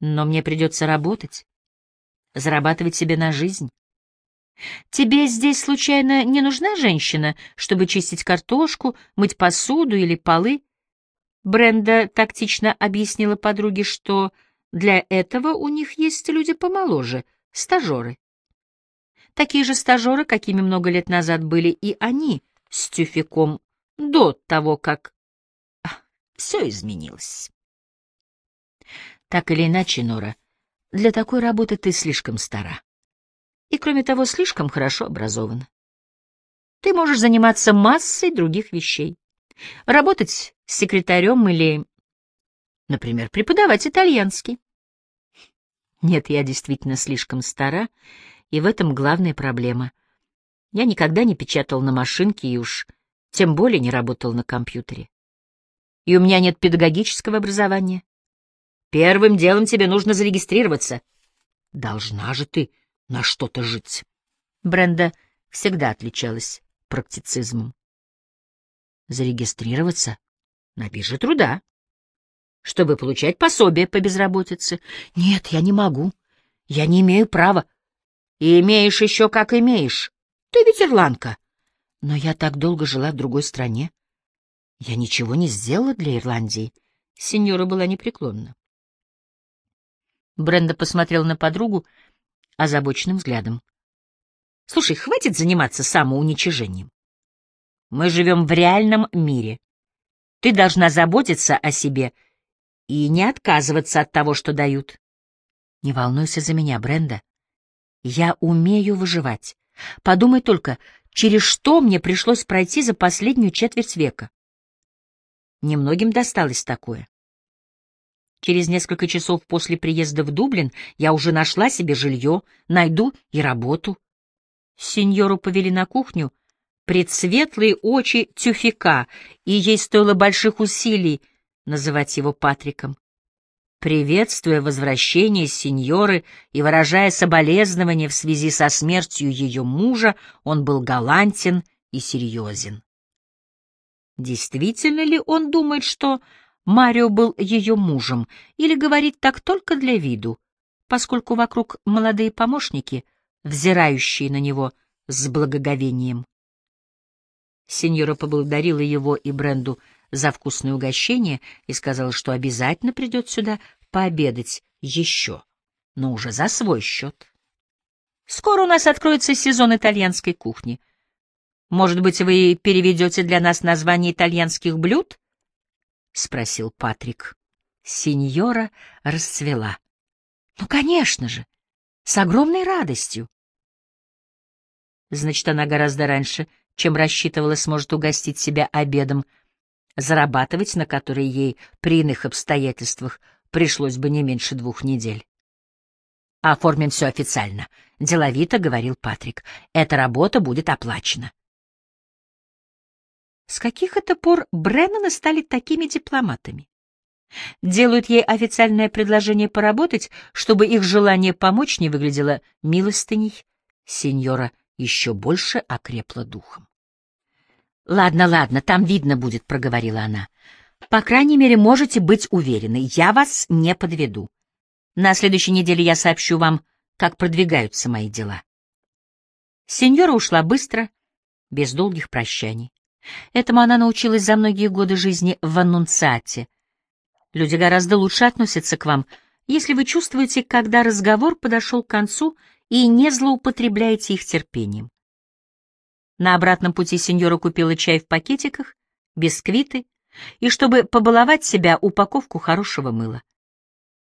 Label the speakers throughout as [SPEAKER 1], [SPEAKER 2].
[SPEAKER 1] Но мне придется работать, зарабатывать себе на жизнь. Тебе здесь случайно не нужна женщина, чтобы чистить картошку, мыть посуду или полы? Бренда тактично объяснила подруге, что для этого у них есть люди помоложе, стажеры. Такие же стажеры, какими много лет назад были и они с Тюфиком до того, как все изменилось. Так или иначе, Нора, для такой работы ты слишком стара. И, кроме того, слишком хорошо образована. Ты можешь заниматься массой других вещей. Работать с секретарем или, например, преподавать итальянский. Нет, я действительно слишком стара, и в этом главная проблема. Я никогда не печатал на машинке и уж тем более не работал на компьютере. И у меня нет педагогического образования. Первым делом тебе нужно зарегистрироваться. Должна же ты на что-то жить. Бренда всегда отличалась практицизмом. Зарегистрироваться на бирже труда, чтобы получать пособие по безработице. Нет, я не могу. Я не имею права. И имеешь еще как имеешь. Ты ведь ирландка. Но я так долго жила в другой стране. Я ничего не сделала для Ирландии. Сеньора была непреклонна. Бренда посмотрел на подругу озабоченным взглядом. — Слушай, хватит заниматься самоуничижением. Мы живем в реальном мире. Ты должна заботиться о себе и не отказываться от того, что дают. Не волнуйся за меня, Бренда. Я умею выживать. Подумай только, через что мне пришлось пройти за последнюю четверть века. Немногим досталось такое. Через несколько часов после приезда в Дублин я уже нашла себе жилье, найду и работу. Сеньору повели на кухню, предсветлые очи тюфика, и ей стоило больших усилий называть его Патриком. Приветствуя возвращение сеньоры и выражая соболезнования в связи со смертью ее мужа, он был галантен и серьезен. Действительно ли он думает, что Марио был ее мужем, или говорит так только для виду, поскольку вокруг молодые помощники, взирающие на него с благоговением? Сеньора поблагодарила его и Бренду за вкусное угощение и сказала, что обязательно придет сюда пообедать еще, но уже за свой счет. Скоро у нас откроется сезон итальянской кухни. Может быть, вы переведете для нас название итальянских блюд? — спросил Патрик. Сеньора расцвела. — Ну, конечно же, с огромной радостью. Значит, она гораздо раньше, чем рассчитывала, сможет угостить себя обедом, зарабатывать на который ей при иных обстоятельствах пришлось бы не меньше двух недель. «Оформим все официально», — деловито говорил Патрик. «Эта работа будет оплачена». С каких это пор Бреннаны стали такими дипломатами? Делают ей официальное предложение поработать, чтобы их желание помочь не выглядело милостыней. Сеньора еще больше окрепла духом. «Ладно, ладно, там видно будет», — проговорила она. «По крайней мере, можете быть уверены, я вас не подведу. На следующей неделе я сообщу вам, как продвигаются мои дела». Сеньора ушла быстро, без долгих прощаний. Этому она научилась за многие годы жизни в Аннунциате. Люди гораздо лучше относятся к вам, если вы чувствуете, когда разговор подошел к концу и не злоупотребляете их терпением. На обратном пути сеньора купила чай в пакетиках, бисквиты и, чтобы побаловать себя, упаковку хорошего мыла.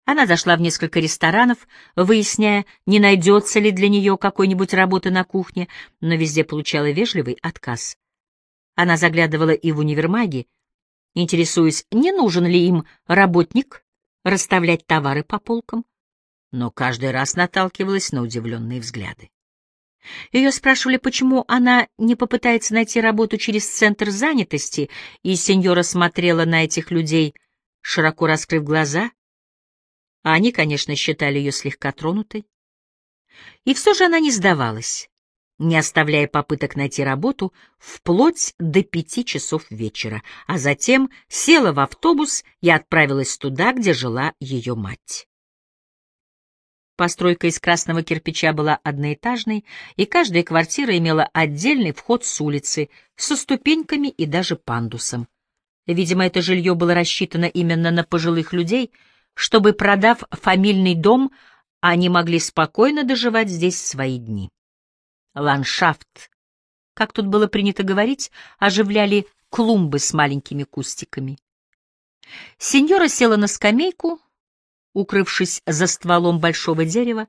[SPEAKER 1] Она зашла в несколько ресторанов, выясняя, не найдется ли для нее какой-нибудь работы на кухне, но везде получала вежливый отказ. Она заглядывала и в универмаги, интересуясь, не нужен ли им работник расставлять товары по полкам, но каждый раз наталкивалась на удивленные взгляды. Ее спрашивали, почему она не попытается найти работу через центр занятости, и сеньора смотрела на этих людей, широко раскрыв глаза. А они, конечно, считали ее слегка тронутой. И все же она не сдавалась не оставляя попыток найти работу, вплоть до пяти часов вечера, а затем села в автобус и отправилась туда, где жила ее мать. Постройка из красного кирпича была одноэтажной, и каждая квартира имела отдельный вход с улицы, со ступеньками и даже пандусом. Видимо, это жилье было рассчитано именно на пожилых людей, чтобы, продав фамильный дом, они могли спокойно доживать здесь свои дни. Ландшафт, как тут было принято говорить, оживляли клумбы с маленькими кустиками. Сеньора села на скамейку, укрывшись за стволом большого дерева,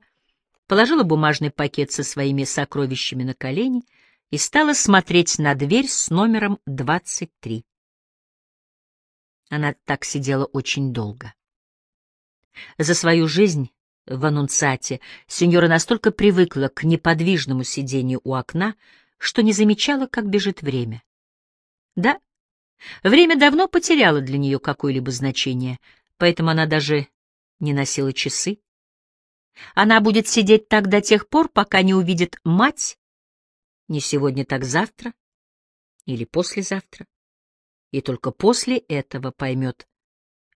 [SPEAKER 1] положила бумажный пакет со своими сокровищами на колени и стала смотреть на дверь с номером 23. Она так сидела очень долго. За свою жизнь в аннунциате сеньора настолько привыкла к неподвижному сидению у окна, что не замечала, как бежит время. Да, время давно потеряло для нее какое-либо значение, поэтому она даже не носила часы. Она будет сидеть так до тех пор, пока не увидит мать, не сегодня, так завтра или послезавтра, и только после этого поймет,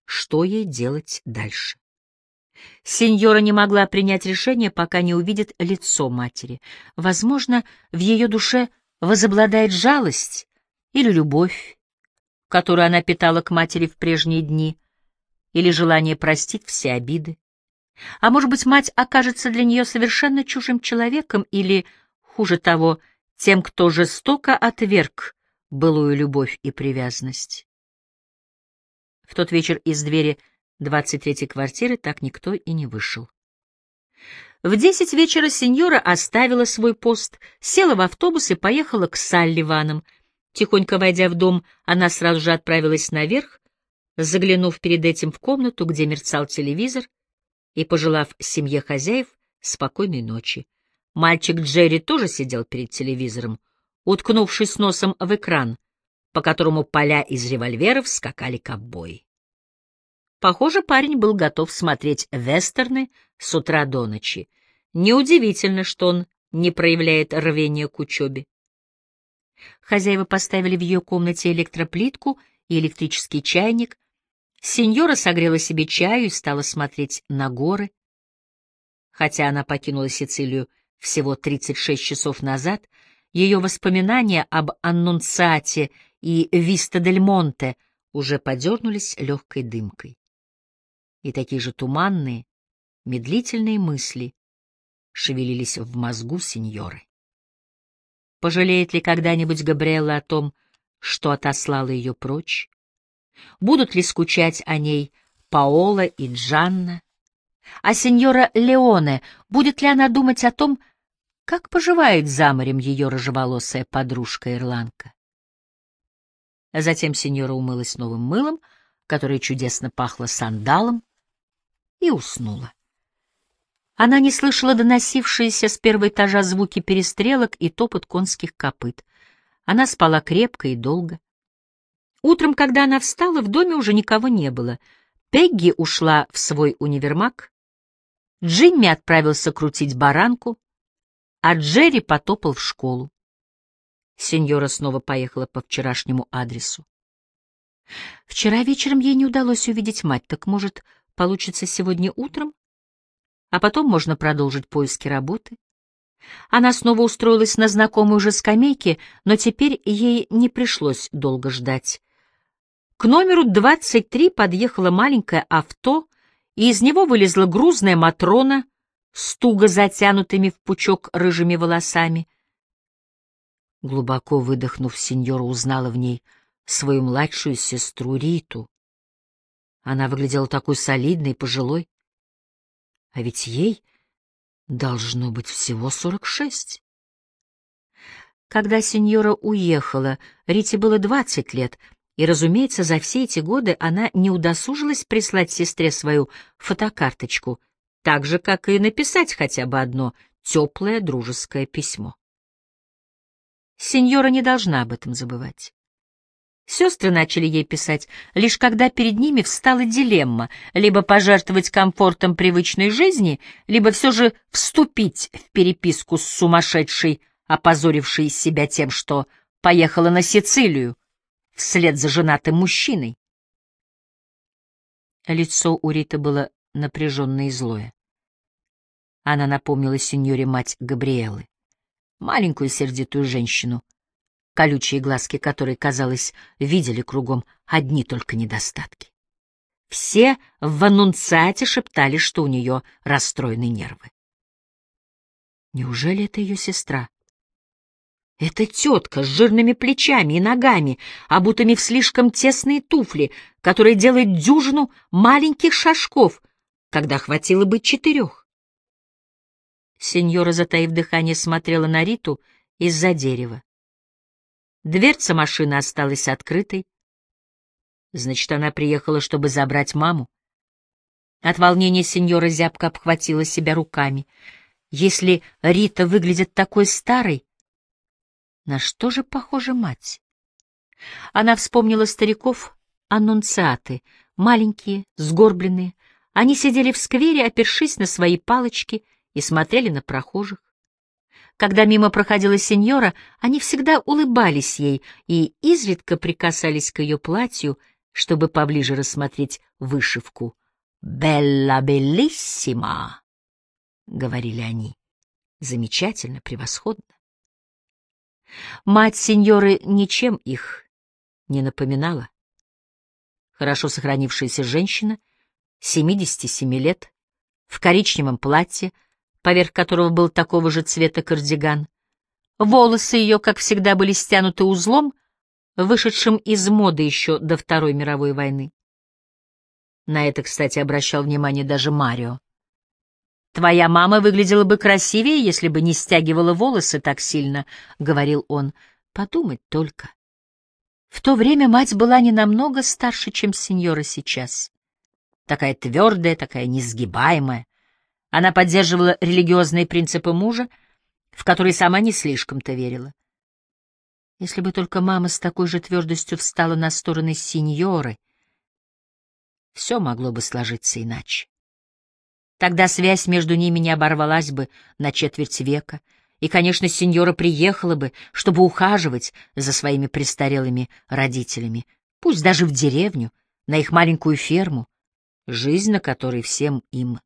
[SPEAKER 1] что ей делать дальше. Сеньора не могла принять решение, пока не увидит лицо матери. Возможно, в ее душе возобладает жалость или любовь, которую она питала к матери в прежние дни, или желание простить все обиды. А может быть, мать окажется для нее совершенно чужим человеком или, хуже того, тем, кто жестоко отверг былую любовь и привязанность. В тот вечер из двери 23-й квартиры так никто и не вышел. В десять вечера сеньора оставила свой пост, села в автобус и поехала к Салливанам. Тихонько войдя в дом, она сразу же отправилась наверх, заглянув перед этим в комнату, где мерцал телевизор, и пожелав семье хозяев спокойной ночи. Мальчик Джерри тоже сидел перед телевизором, уткнувшись носом в экран, по которому поля из револьверов скакали ковбои. Похоже, парень был готов смотреть вестерны с утра до ночи. Неудивительно, что он не проявляет рвения к учебе. Хозяева поставили в ее комнате электроплитку и электрический чайник, Сеньора согрела себе чаю и стала смотреть на горы. Хотя она покинула Сицилию всего 36 часов назад, ее воспоминания об Аннунциате и Виста-дель-Монте уже подернулись легкой дымкой. И такие же туманные, медлительные мысли шевелились в мозгу сеньоры. Пожалеет ли когда-нибудь Габриэла о том, что отослала ее прочь? Будут ли скучать о ней Паола и Джанна? А сеньора Леоне, будет ли она думать о том, как поживает за морем ее рыжеволосая подружка-ирландка? Затем сеньора умылась новым мылом, которое чудесно пахло сандалом, и уснула. Она не слышала доносившиеся с первого этажа звуки перестрелок и топот конских копыт. Она спала крепко и долго. Утром, когда она встала, в доме уже никого не было. Пегги ушла в свой универмаг, Джимми отправился крутить баранку, а Джерри потопал в школу. Сеньора снова поехала по вчерашнему адресу. Вчера вечером ей не удалось увидеть мать, так, может, получится сегодня утром? А потом можно продолжить поиски работы. Она снова устроилась на знакомой уже скамейке, но теперь ей не пришлось долго ждать. К номеру 23 подъехало маленькое авто, и из него вылезла грузная Матрона с туго затянутыми в пучок рыжими волосами. Глубоко выдохнув, сеньора узнала в ней свою младшую сестру Риту. Она выглядела такой солидной пожилой. А ведь ей должно быть всего сорок шесть. Когда сеньора уехала, Рите было двадцать лет — и, разумеется, за все эти годы она не удосужилась прислать сестре свою фотокарточку, так же, как и написать хотя бы одно теплое дружеское письмо. Сеньора не должна об этом забывать. Сестры начали ей писать, лишь когда перед ними встала дилемма — либо пожертвовать комфортом привычной жизни, либо все же вступить в переписку с сумасшедшей, опозорившей себя тем, что поехала на Сицилию, вслед за женатым мужчиной. Лицо у Риты было напряженное и злое. Она напомнила сеньоре мать Габриэлы, маленькую сердитую женщину, колючие глазки которой, казалось, видели кругом одни только недостатки. Все в аннунциате шептали, что у нее расстроены нервы. Неужели это ее сестра? Это тетка с жирными плечами и ногами, обутыми в слишком тесные туфли, которая делает дюжину маленьких шажков, когда хватило бы четырех. Сеньора, затаив дыхание, смотрела на Риту из-за дерева. Дверца машины осталась открытой. Значит, она приехала, чтобы забрать маму. От волнения сеньора зябко обхватила себя руками. Если Рита выглядит такой старой, на что же похожа мать? Она вспомнила стариков аннунциаты, маленькие, сгорбленные. Они сидели в сквере, опершись на свои палочки, и смотрели на прохожих. Когда мимо проходила сеньора, они всегда улыбались ей и изредка прикасались к ее платью, чтобы поближе рассмотреть вышивку. «Белла белиссима», — говорили они. «Замечательно, превосходно». Мать сеньоры ничем их не напоминала. Хорошо сохранившаяся женщина, 77 лет, в коричневом платье, поверх которого был такого же цвета кардиган. Волосы ее, как всегда, были стянуты узлом, вышедшим из моды еще до Второй мировой войны. На это, кстати, обращал внимание даже Марио. «Твоя мама выглядела бы красивее, если бы не стягивала волосы так сильно», — говорил он. «Подумать только». В то время мать была не намного старше, чем сеньора сейчас. Такая твердая, такая несгибаемая. Она поддерживала религиозные принципы мужа, в которые сама не слишком-то верила. Если бы только мама с такой же твердостью встала на стороны сеньоры, все могло бы сложиться иначе. Тогда связь между ними не оборвалась бы на четверть века, и, конечно, сеньора приехала бы, чтобы ухаживать за своими престарелыми родителями, пусть даже в деревню, на их маленькую ферму, жизнь на которой всем им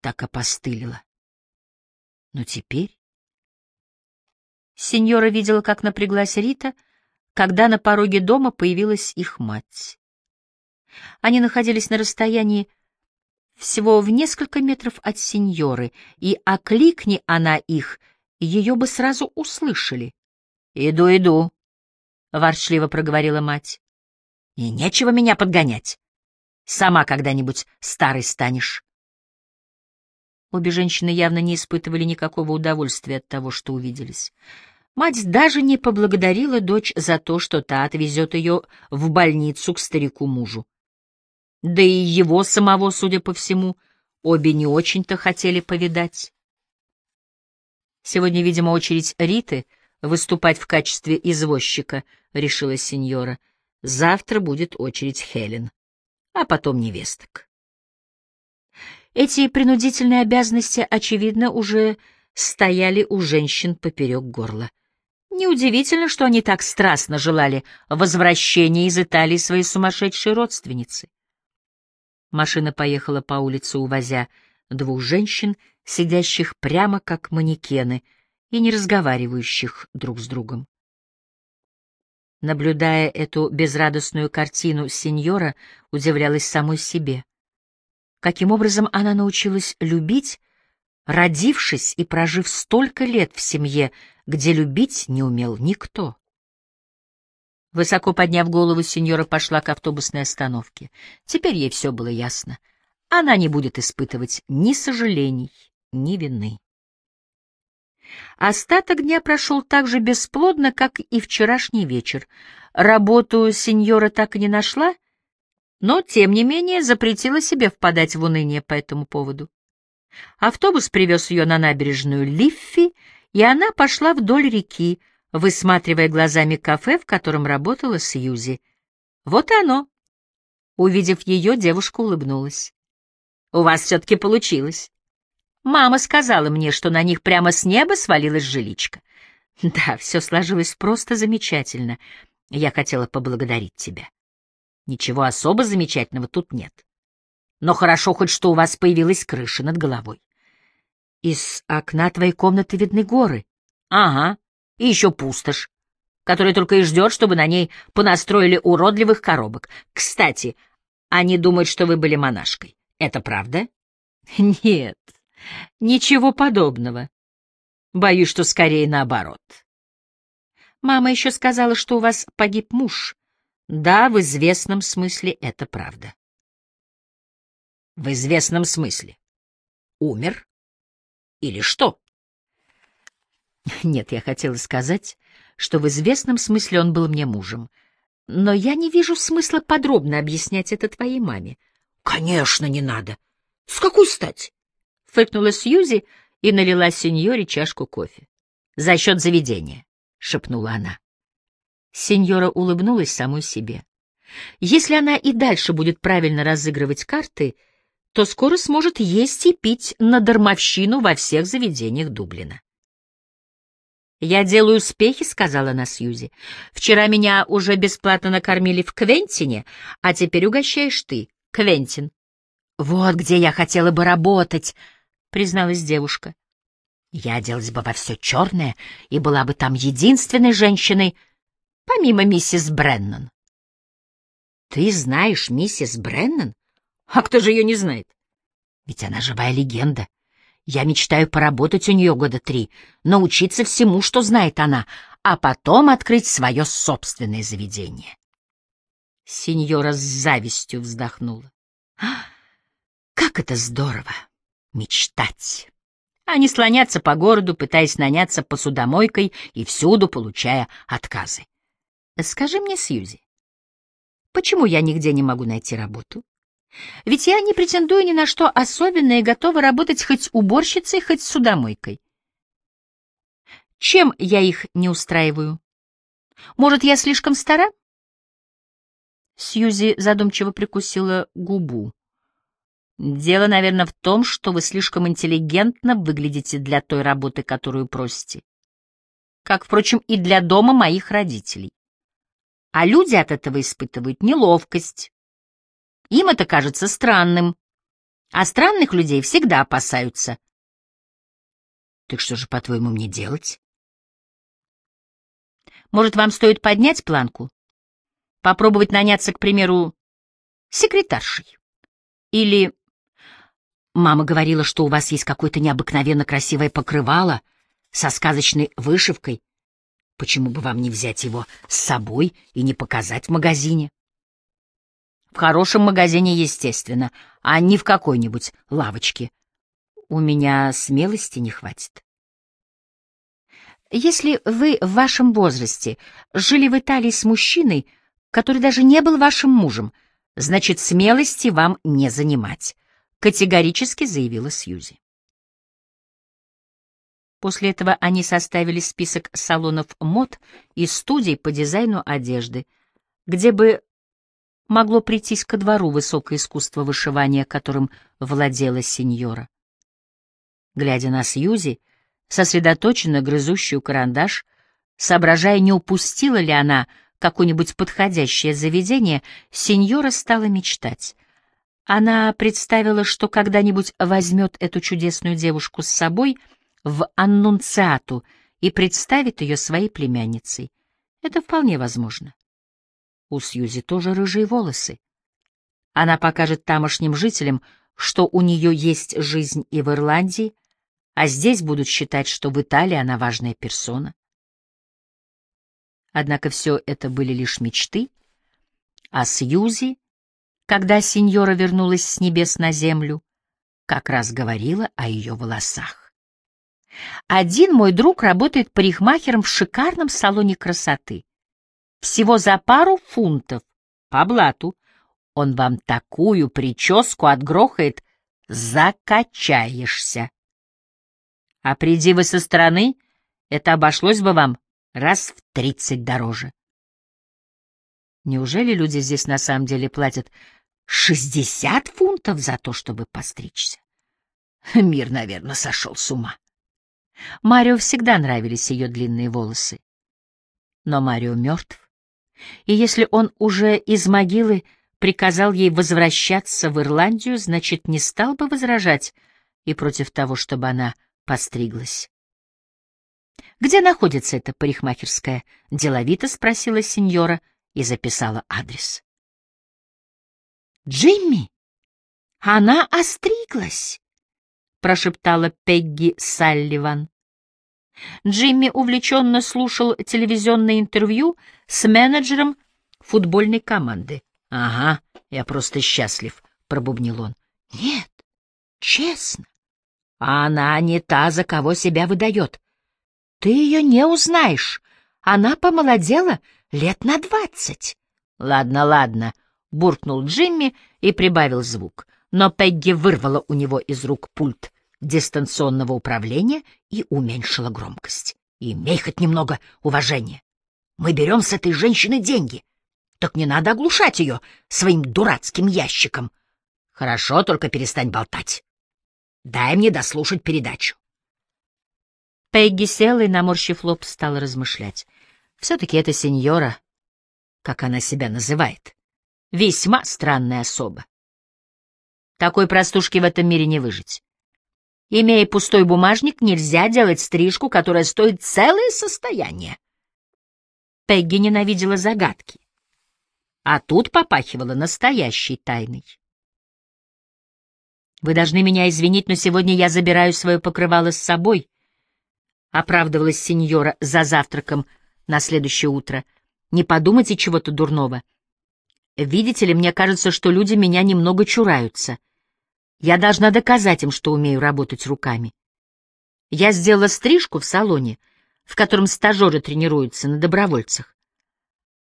[SPEAKER 1] так опостылила. Но теперь... Сеньора видела, как напряглась Рита, когда на пороге дома появилась их мать. Они находились на расстоянии всего в несколько метров от сеньоры, и окликни она их, ее бы сразу услышали. «Иду, иду», — ворчливо проговорила мать. «И нечего меня подгонять. Сама когда-нибудь старой станешь». Обе женщины явно не испытывали никакого удовольствия от того, что увиделись. Мать даже не поблагодарила дочь за то, что та отвезет ее в больницу к старику-мужу. Да и его самого, судя по всему, обе не очень-то хотели повидать. Сегодня, видимо, очередь Риты выступать в качестве извозчика, решила сеньора. Завтра будет очередь Хелен, а потом невесток. Эти принудительные обязанности, очевидно, уже стояли у женщин поперек горла. Неудивительно, что они так страстно желали возвращения из Италии своей сумасшедшей родственницы. Машина поехала по улице, увозя двух женщин, сидящих прямо как манекены и не разговаривающих друг с другом. Наблюдая эту безрадостную картину, сеньора удивлялась самой себе. Каким образом она научилась любить, родившись и прожив столько лет в семье, где любить не умел никто? Высоко подняв голову, сеньора пошла к автобусной остановке. Теперь ей все было ясно. Она не будет испытывать ни сожалений, ни вины. Остаток дня прошел так же бесплодно, как и вчерашний вечер. Работу сеньора так и не нашла, но, тем не менее, запретила себе впадать в уныние по этому поводу. Автобус привез ее на набережную Лиффи, и она пошла вдоль реки, высматривая глазами кафе, в котором работала Сьюзи. Вот оно. Увидев ее, девушка улыбнулась. «У вас все-таки получилось. Мама сказала мне, что на них прямо с неба свалилась жиличка. Да, все сложилось просто замечательно. Я хотела поблагодарить тебя. Ничего особо замечательного тут нет. Но хорошо хоть, что у вас появилась крыша над головой. Из окна твоей комнаты видны горы.
[SPEAKER 2] Ага, и еще пустошь, которая только и ждет, чтобы на ней понастроили уродливых коробок. Кстати, они думают, что вы были монашкой. Это правда?
[SPEAKER 1] Нет, ничего подобного. Боюсь, что скорее наоборот. Мама еще сказала, что у вас погиб муж. Да, в известном смысле это правда.
[SPEAKER 2] В известном смысле. Умер? Или что?
[SPEAKER 1] Нет, я хотела сказать, что в известном смысле он был мне мужем. Но я не вижу смысла подробно объяснять это твоей маме.
[SPEAKER 2] Конечно, не надо. С какой стати?
[SPEAKER 1] Фыркнула Сьюзи и налила сеньоре чашку кофе. За счет заведения, шепнула она. Сеньора улыбнулась самой себе. Если она и дальше будет правильно разыгрывать карты, то скоро сможет есть и пить на дармовщину во всех заведениях Дублина. «Я делаю успехи», — сказала она Сьюзи. «Вчера меня уже бесплатно накормили в Квентине, а теперь угощаешь ты, Квентин». «Вот где я хотела бы работать», — призналась девушка. «Я оделась бы во все черное и была бы там единственной женщиной, помимо миссис Бреннан».
[SPEAKER 2] «Ты знаешь миссис Бреннан?» А кто же ее не знает?
[SPEAKER 1] Ведь она живая легенда. Я мечтаю поработать у нее года три, научиться всему, что знает она, а потом открыть свое собственное заведение. Сеньора с завистью вздохнула. «А, как это здорово! Мечтать! А не слоняться по городу, пытаясь наняться посудомойкой и всюду получая отказы. Скажи мне, Сьюзи, почему я нигде не могу найти работу? Ведь я не претендую ни на что особенное и готова работать хоть уборщицей, хоть судомойкой. Чем я их не устраиваю? Может, я слишком стара? Сьюзи задумчиво прикусила губу. Дело, наверное, в том, что вы слишком интеллигентно выглядите для той работы, которую просите. Как, впрочем, и для дома моих родителей. А люди от этого испытывают неловкость, им это кажется странным, а странных людей всегда опасаются. Так что же, по-твоему, мне делать? Может, вам стоит поднять планку? Попробовать наняться, к примеру, секретаршей? Или... Мама говорила, что у вас есть какое-то необыкновенно красивое покрывало со сказочной вышивкой. Почему бы вам не взять его с собой и не показать в магазине? В хорошем магазине, естественно, а не в какой-нибудь лавочке. У меня смелости не хватит. Если вы в вашем возрасте жили в Италии с мужчиной, который даже не был вашим мужем, значит, смелости вам не занимать, категорически заявила Сьюзи. После этого они составили список салонов мод и студий по дизайну одежды, где бы могло прийтись ко двору высокое искусство вышивания, которым владела сеньора. Глядя на Сьюзи, сосредоточенно грызущую карандаш, соображая, не упустила ли она какое-нибудь подходящее заведение, сеньора стала мечтать. Она представила, что когда-нибудь возьмет эту чудесную девушку с собой в аннунциату и представит ее своей племянницей. Это вполне возможно. У Сьюзи тоже рыжие волосы. Она покажет тамошним жителям, что у нее есть жизнь и в Ирландии, а здесь будут считать, что в Италии она важная персона. Однако все это были лишь мечты, а Сьюзи, когда сеньора вернулась с небес на землю, как раз говорила о ее волосах. Один мой друг работает парикмахером в шикарном салоне красоты. Всего за пару фунтов по блату он вам такую прическу отгрохает, закачаешься. А приди вы со стороны, это обошлось бы вам раз в тридцать дороже. Неужели люди здесь на самом деле платят шестьдесят фунтов за то, чтобы постричься? Мир, наверное, сошел с ума. Марио всегда нравились ее длинные волосы. Но Марио мертв. И если он уже из могилы приказал ей возвращаться в Ирландию, значит, не стал бы возражать и против того, чтобы она постриглась. «Где находится эта парикмахерская?» — деловито спросила сеньора и записала адрес. «Джимми, она остриглась!» — прошептала Пегги Салливан. Джимми увлеченно слушал телевизионное интервью с менеджером футбольной команды. «Ага, я просто счастлив», — пробубнил он. «Нет, честно. А она не та, за кого себя выдает. Ты ее не узнаешь. Она помолодела лет на двадцать». «Ладно, ладно», — буркнул Джимми и прибавил звук. Но Пегги вырвала у него из рук пульт дистанционного управления и уменьшила громкость. «Имей хоть немного уважения. Мы берем с этой женщины деньги. Так не надо оглушать ее своим дурацким ящиком. Хорошо, только перестань болтать. Дай мне дослушать передачу. Пегги села и, наморщив лоб, стала размышлять. Все-таки эта сеньора, как она себя называет, весьма странная особа. Такой простушки в этом мире не выжить. Имея пустой бумажник, нельзя делать стрижку, которая стоит целое состояние. Пегги ненавидела загадки а тут попахивало настоящей тайной. «Вы должны меня извинить, но сегодня я забираю свое покрывало с собой», — оправдывалась сеньора за завтраком на следующее утро. «Не подумайте чего-то дурного. Видите ли, мне кажется, что люди меня немного чураются. Я должна доказать им, что умею работать руками. Я сделала стрижку в салоне, в котором стажеры тренируются на добровольцах.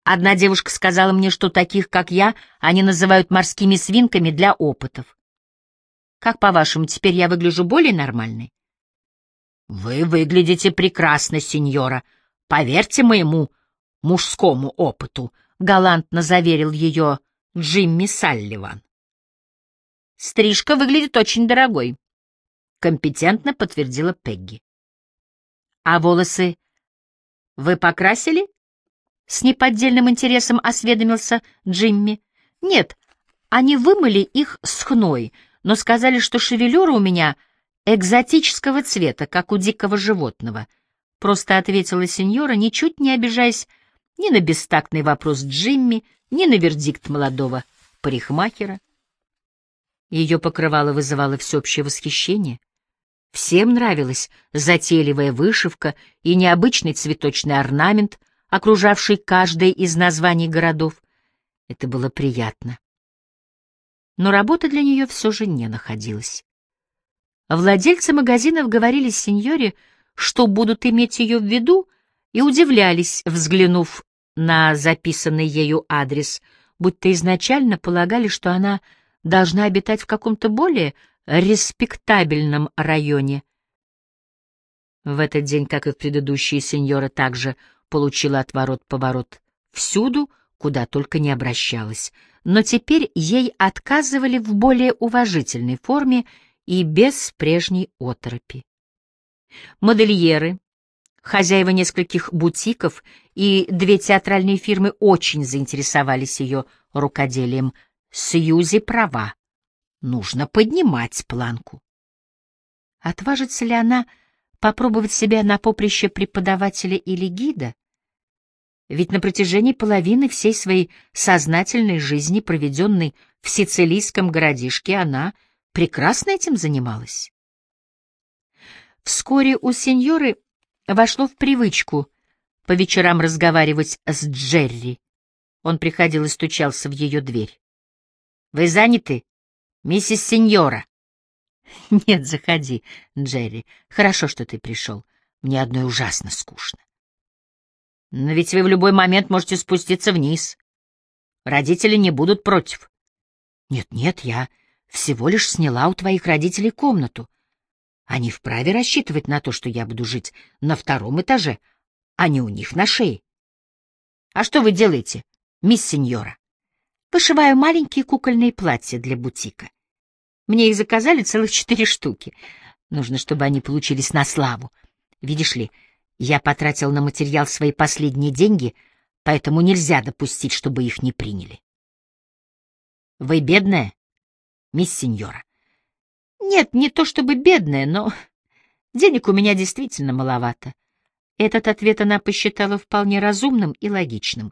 [SPEAKER 1] Одна девушка сказала мне, что таких, как я, они называют морскими свинками для опытов. Как, по-вашему, теперь я выгляжу более нормальной? Вы выглядите прекрасно, сеньора. Поверьте моему мужскому опыту, — галантно заверил ее Джимми Салливан. Стрижка выглядит очень дорогой, — компетентно подтвердила Пегги. А волосы вы покрасили? С неподдельным интересом осведомился Джимми. Нет, они вымыли их с хной, но сказали, что шевелюра у меня экзотического цвета, как у дикого животного. Просто ответила сеньора, ничуть не обижаясь ни на бестактный вопрос Джимми, ни на вердикт молодого парикмахера. Ее покрывало вызывало всеобщее восхищение. Всем нравилась затейливая вышивка и необычный цветочный орнамент, окружавший каждое из названий городов. Это было приятно. Но работа для нее все же не находилась. Владельцы магазинов говорили сеньоре, что будут иметь ее в виду, и удивлялись, взглянув на записанный ею адрес, будто изначально полагали, что она должна обитать в каком-то более респектабельном районе. В этот день, как и в предыдущие, сеньора также получила отворот-поворот всюду, куда только не обращалась, но теперь ей отказывали в более уважительной форме и без прежней оторопи. Модельеры, хозяева нескольких бутиков и две театральные фирмы очень заинтересовались ее рукоделием. Сьюзи права. Нужно поднимать планку. Отважится ли она попробовать себя на поприще преподавателя или гида? Ведь на протяжении половины всей своей сознательной жизни, проведенной в сицилийском городишке, она прекрасно этим занималась. Вскоре у сеньоры вошло в привычку по вечерам разговаривать с Джерри. Он приходил и стучался в ее дверь. «Вы заняты, миссис сеньора?» «Нет, заходи, Джерри. Хорошо, что ты пришел. Мне одной ужасно скучно. Но ведь вы в любой момент можете спуститься вниз. Родители не будут против. Нет-нет, я всего лишь сняла у твоих родителей комнату. Они вправе рассчитывать на то, что я буду жить на втором этаже, а не у них на шее. А что вы делаете, мисс сеньора? Вышиваю маленькие кукольные платья для бутика. Мне их заказали целых четыре штуки. Нужно, чтобы они получились на славу. Видишь ли, я потратил на материал свои последние деньги, поэтому нельзя допустить, чтобы их не приняли. Вы бедная, мисс сеньора? Нет, не то чтобы бедная, но Денег у меня действительно маловато. Этот ответ она посчитала вполне разумным и логичным.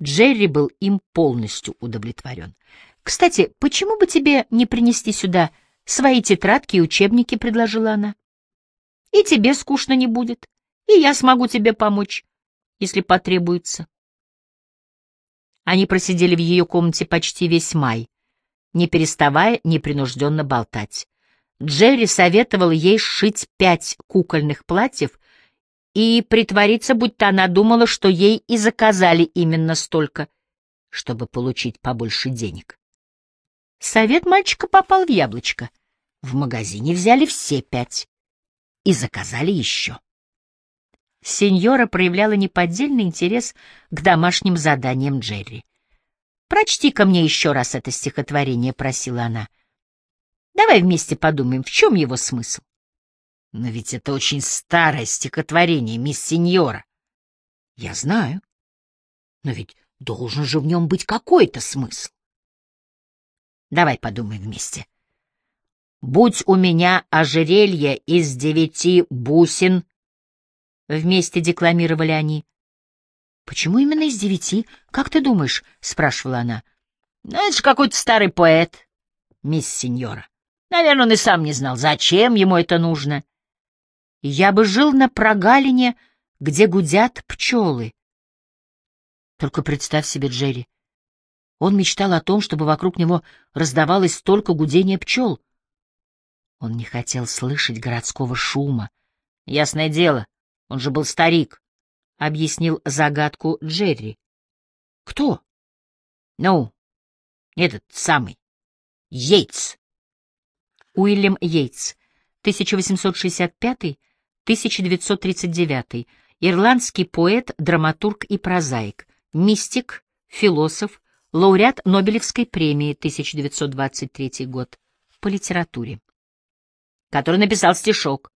[SPEAKER 1] Джерри был им полностью удовлетворен. «Кстати, почему бы тебе не принести сюда свои тетрадки и учебники?» — предложила она. «И тебе скучно не будет, и я смогу тебе помочь, если потребуется». Они просидели в ее комнате почти весь май, не переставая непринужденно болтать. Джерри советовал ей сшить пять кукольных платьев и притвориться, будто она думала, что ей и заказали именно столько, чтобы получить побольше денег. Совет мальчика попал в яблочко. В магазине взяли все пять и заказали еще. Сеньора проявляла неподдельный интерес к домашним заданиям Джерри. «Прочти-ка мне еще раз это стихотворение», — просила она. «Давай вместе подумаем, в чем его смысл?»
[SPEAKER 2] Но ведь это очень старое стихотворение, мисс Сеньора.
[SPEAKER 1] Я знаю. Но ведь должен же в нем быть какой-то смысл. Давай подумаем вместе. Будь у меня ожерелье из девяти бусин, вместе декламировали они. Почему именно из девяти? Как ты думаешь? спрашивала она. Ну, это же какой-то старый поэт, мисс Сеньора. Наверное, он и сам не знал, зачем ему это нужно. Я бы жил на прогалине, где гудят пчелы. Только представь себе, Джерри. Он мечтал о том, чтобы вокруг него раздавалось столько гудения пчел. Он не хотел слышать городского шума. Ясное дело, он же был старик, — объяснил загадку Джерри. — Кто? — Ну, этот самый. Йейтс. Уильям Йейтс, 1865 1939. Ирландский поэт, драматург и прозаик, мистик, философ, лауреат Нобелевской премии 1923 год по литературе, который написал стишок